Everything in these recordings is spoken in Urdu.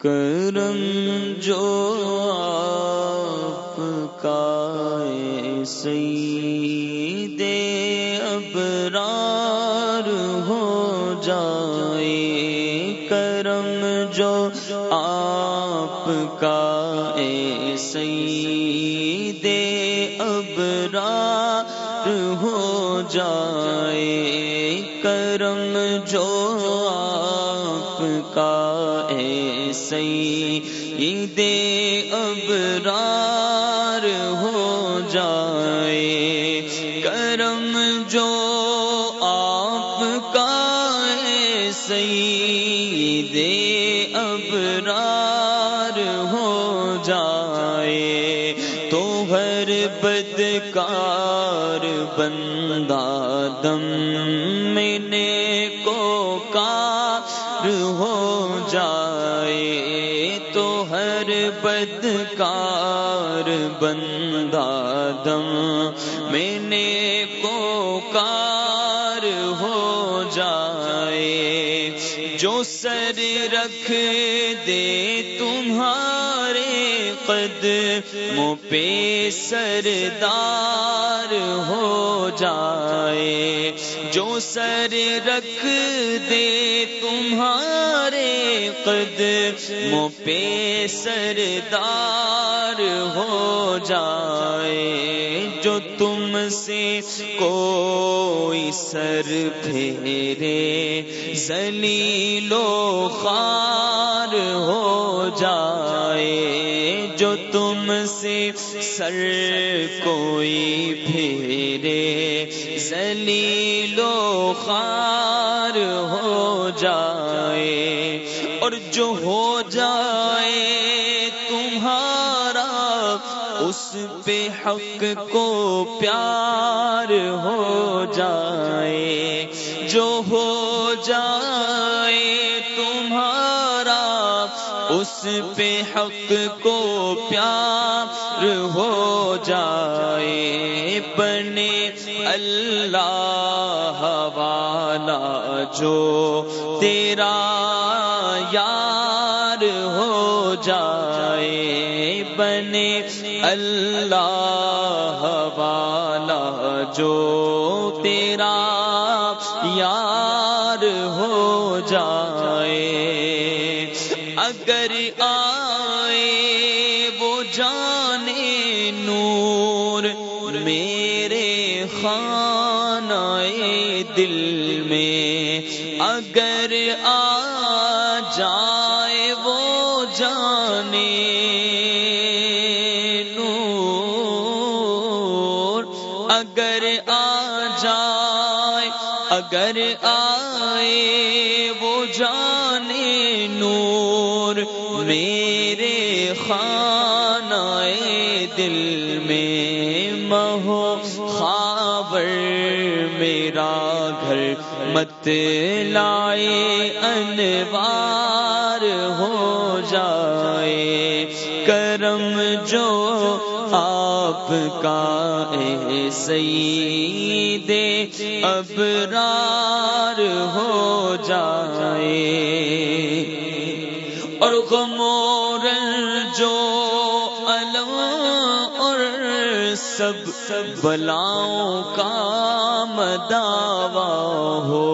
کرم جو آپ کا سی دے ابرار ہو جائے کرم جو آپ کا سی دے ابرار ہو جائے آپ کا سی دے ابرار ہو جائے تو ہر بدکار بندہ دم میں نے کو کار ہو جائے تو ہر بدکار بندہ دم میں نے رکھ دے تمہارے قد پہ سردار ہو جائے۔ جو سر رکھ دے تمہارے قد پہ سردار ہو جائے۔ جو تم سے کوئی سر پھیرے زلیلو خار ہو جائے۔ جو تم سے سر کوئی پھیرے زلیلو خار ہو جائے۔ اور جو ہو جائے اس پہ حق کو پیار ہو جائے، جو ہو جائے تمہارا، اس پہ حق کو پیار ہو جائے۔ بنے اللہ والا جو تیرا تیرا یار ہو جائے۔ اگر آئے وہ جانے نور میرے خانہ دل میں۔ اگر آ جائے وہ جانے اگر آئے وہ جانے نور میرے خانہ دل میں مہو خابر میرا گھر مت لائے انوار ہو جائے کرم جو آپ کا سی دے ابرار ہو جائے۔ اور غمور جو علم اور سب سب بلاؤں کا مداوا ہو۔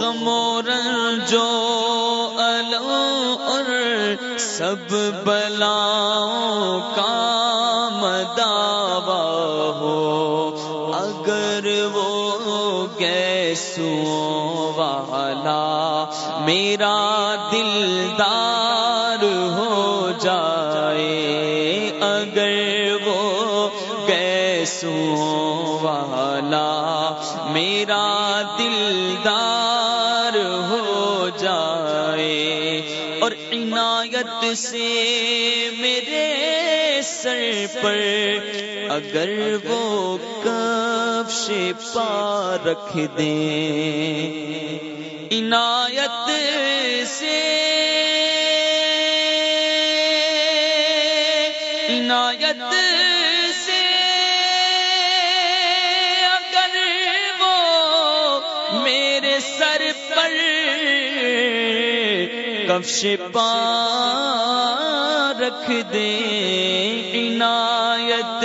غمور جو علم اور سب بلاؤں کا میرا دلدار ہو جائے اگر وہ گیسوں والا میرا دلدار ہو جائے اور عنایت سے سر پر اگر وہ کفش پا رکھ دیں عنایت سے عنایت سے اگر وہ میرے سر پر کفش پا رکھ دے، عنایت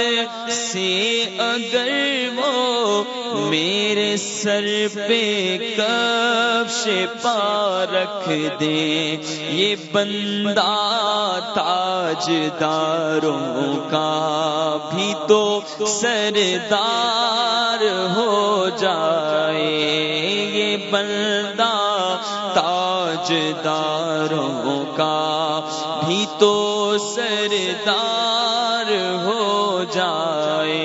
سے اگر وہ میرے سر پہ کفش پا رکھ دے۔ یہ بندہ تاج داروں کا بھی تو سردار ہو جائے۔ یہ بندہ تاج داروں کا بھی تو سردار ہو جائے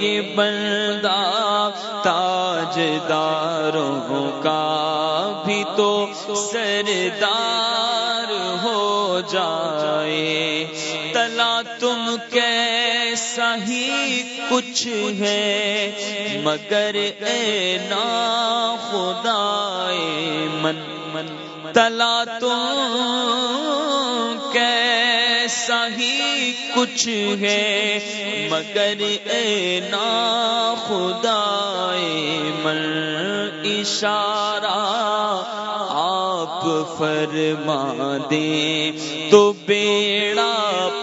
یہ بندہ تاج داروں کا بھی تو سردار ہو جائے تلا تم کیسا ہی کچھ ہے، مگر اے نا خدا من من۔ تلا تم کیسا ہی کچھ ہے، مگر اے نا خدا من اشارہ آپ فرما دیں تو بیڑا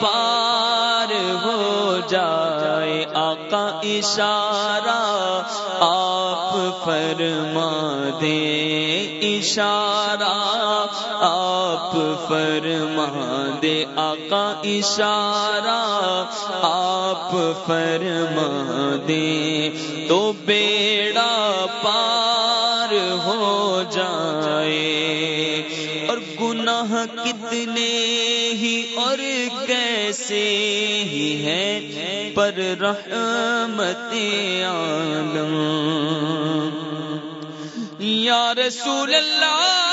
پار ہو جائے، آقا اشارہ آپ فرما دیں اشارہ آپ فرما دے آقا اشارہ آپ فرما دے تو بیڑا پار ہو جائے، اور گناہ کتنے ہی اور کیسے ہی ہے پر رحمت عالم۔ یا رسول اللہ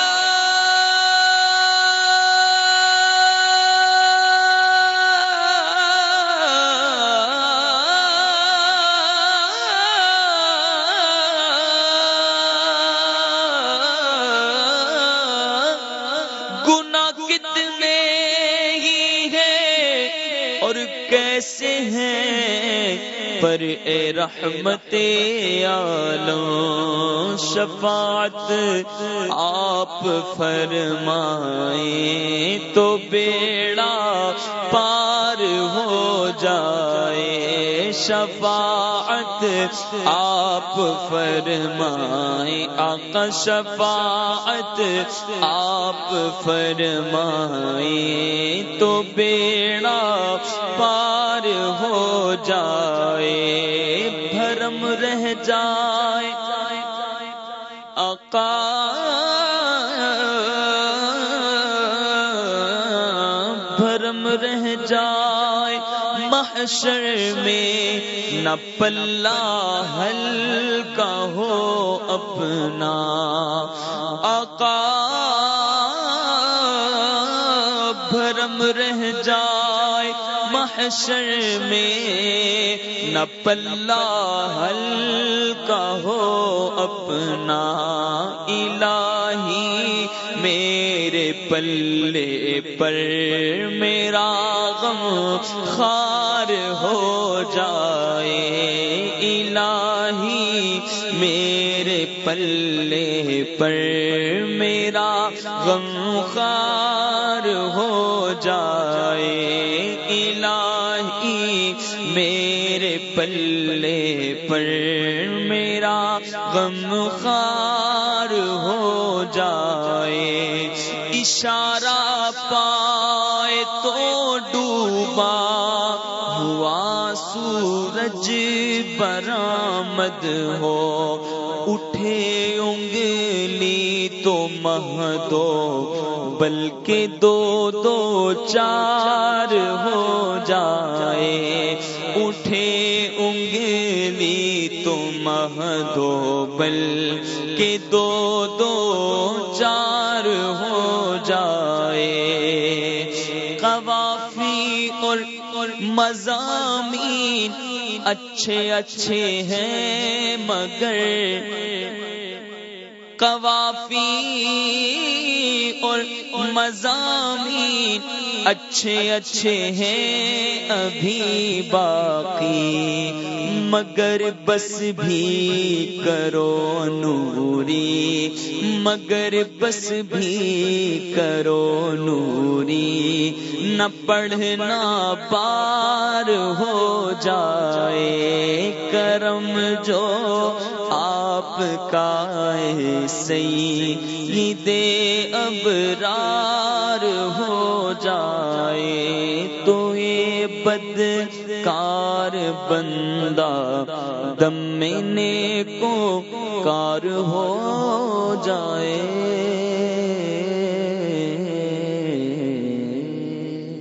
پر اے رحمت عالم، شفاعت آپ فرمائے تو بیڑا پار ہو جائے، شفاعت آپ فرمائے آقا، شفاعت آپ فرمائے تو بیڑا پار ہو جائے آقا بھرم رہ جائے محشر میں نہ پلہ ہلکا ہو اپنا آقا بھرم رہ جائے محشر میں، نہ پلہ ہلکا ہو اپنا الہی، میرے پلے پر میرا غم خار ہو جائے الہی، میرے پلے پر میرا غم خار میرے پلے پر میرا غم خار ہو جائے، اشارہ پائے تو ڈوبا، ہوا سورج برآمد ہو، اٹھے انگلی تو مہ دو بلکہ دو دو چار ہو جائے۔ اٹھے انگلی تو مہ دو بل کے دو دو چار ہو جائے۔ قوافی اور مضامین اچھے اچھے ہیں مگر قوافی اور مضامین اچھے اچھے ہیں، ابھی باقی۔ مگر بس بھی کرو نوری۔ مگر بس بھی کرو نوری۔ نہ پڑھنا پار ہو جائے، کرم جو آپ کا سی دے ابرار ہو جائے تو یہ بد کار بندہ دم نے کو کار ہو جائے